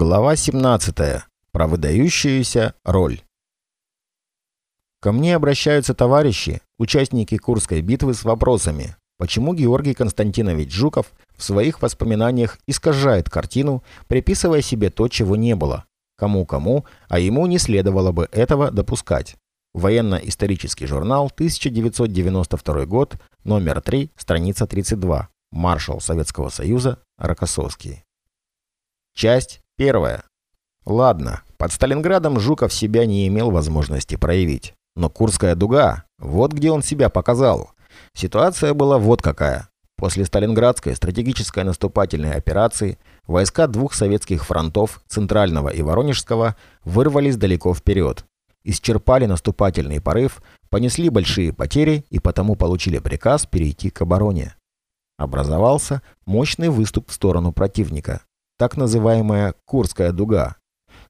Глава 17. Про выдающуюся роль. Ко мне обращаются товарищи, участники Курской битвы с вопросами, почему Георгий Константинович Жуков в своих воспоминаниях искажает картину, приписывая себе то, чего не было. Кому-кому, а ему не следовало бы этого допускать. Военно-исторический журнал, 1992 год, номер 3, страница 32. Маршал Советского Союза Рокоссовский. Часть первая. Ладно, под Сталинградом Жуков себя не имел возможности проявить. Но Курская дуга, вот где он себя показал. Ситуация была вот какая. После Сталинградской стратегической наступательной операции войска двух советских фронтов, Центрального и Воронежского, вырвались далеко вперед. Исчерпали наступательный порыв, понесли большие потери и потому получили приказ перейти к обороне. Образовался мощный выступ в сторону противника так называемая Курская дуга.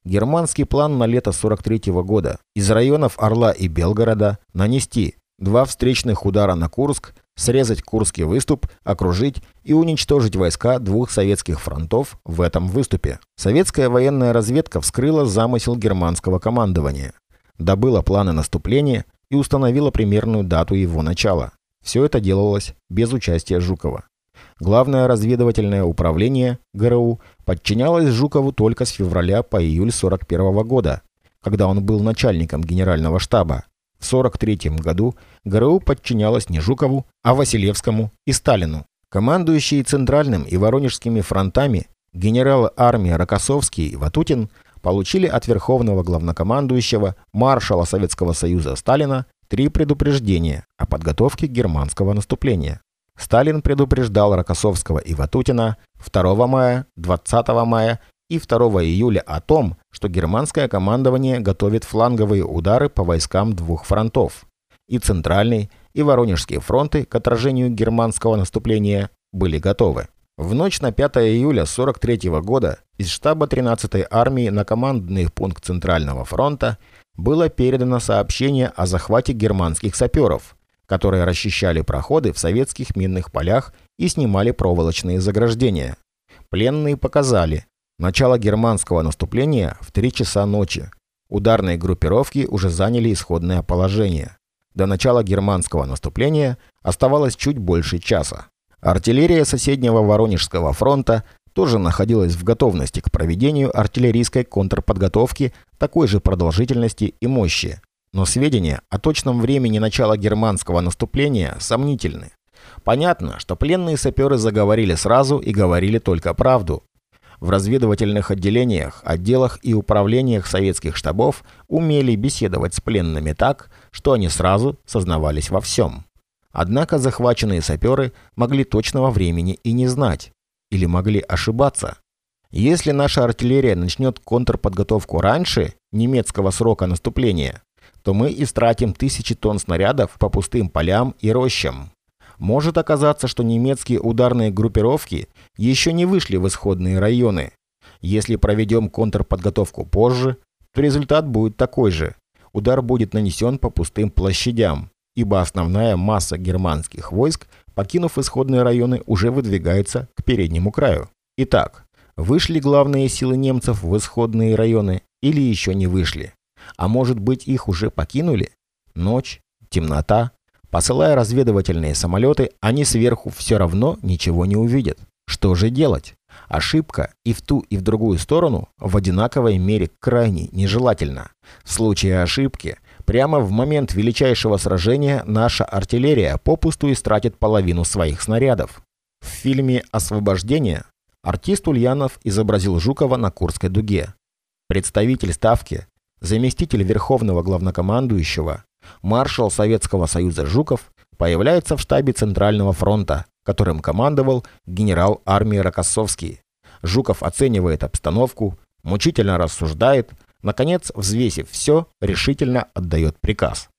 Германский план на лето 43 -го года из районов Орла и Белгорода нанести два встречных удара на Курск, срезать Курский выступ, окружить и уничтожить войска двух советских фронтов в этом выступе. Советская военная разведка вскрыла замысел германского командования, добыла планы наступления и установила примерную дату его начала. Все это делалось без участия Жукова. Главное разведывательное управление ГРУ подчинялось Жукову только с февраля по июль 41 года, когда он был начальником генерального штаба. В 43 году ГРУ подчинялось не Жукову, а Василевскому и Сталину. Командующие Центральным и Воронежскими фронтами генералы армии Рокоссовский и Ватутин получили от Верховного главнокомандующего маршала Советского Союза Сталина три предупреждения о подготовке германского наступления. Сталин предупреждал Рокоссовского и Ватутина 2 мая, 20 мая и 2 июля о том, что германское командование готовит фланговые удары по войскам двух фронтов. И Центральный, и Воронежские фронты к отражению германского наступления были готовы. В ночь на 5 июля 43 года из штаба 13-й армии на командный пункт Центрального фронта было передано сообщение о захвате германских саперов – которые расчищали проходы в советских минных полях и снимали проволочные заграждения. Пленные показали, начало германского наступления в 3 часа ночи. Ударные группировки уже заняли исходное положение. До начала германского наступления оставалось чуть больше часа. Артиллерия соседнего Воронежского фронта тоже находилась в готовности к проведению артиллерийской контрподготовки такой же продолжительности и мощи, но сведения о точном времени начала германского наступления сомнительны. Понятно, что пленные саперы заговорили сразу и говорили только правду. В разведывательных отделениях, отделах и управлениях советских штабов умели беседовать с пленными так, что они сразу сознавались во всем. Однако захваченные саперы могли точного времени и не знать, или могли ошибаться. Если наша артиллерия начнет контрподготовку раньше немецкого срока наступления, то мы истратим тысячи тонн снарядов по пустым полям и рощам. Может оказаться, что немецкие ударные группировки еще не вышли в исходные районы. Если проведем контрподготовку позже, то результат будет такой же. Удар будет нанесен по пустым площадям, ибо основная масса германских войск, покинув исходные районы, уже выдвигается к переднему краю. Итак, вышли главные силы немцев в исходные районы или еще не вышли? А может быть, их уже покинули? Ночь, темнота. Посылая разведывательные самолеты, они сверху все равно ничего не увидят. Что же делать? Ошибка и в ту, и в другую сторону в одинаковой мере крайне нежелательна. В случае ошибки, прямо в момент величайшего сражения наша артиллерия попусту истратит половину своих снарядов. В фильме «Освобождение» артист Ульянов изобразил Жукова на Курской дуге. Представитель Ставки заместитель Верховного Главнокомандующего, маршал Советского Союза Жуков появляется в штабе Центрального фронта, которым командовал генерал армии Рокоссовский. Жуков оценивает обстановку, мучительно рассуждает, наконец, взвесив все, решительно отдает приказ.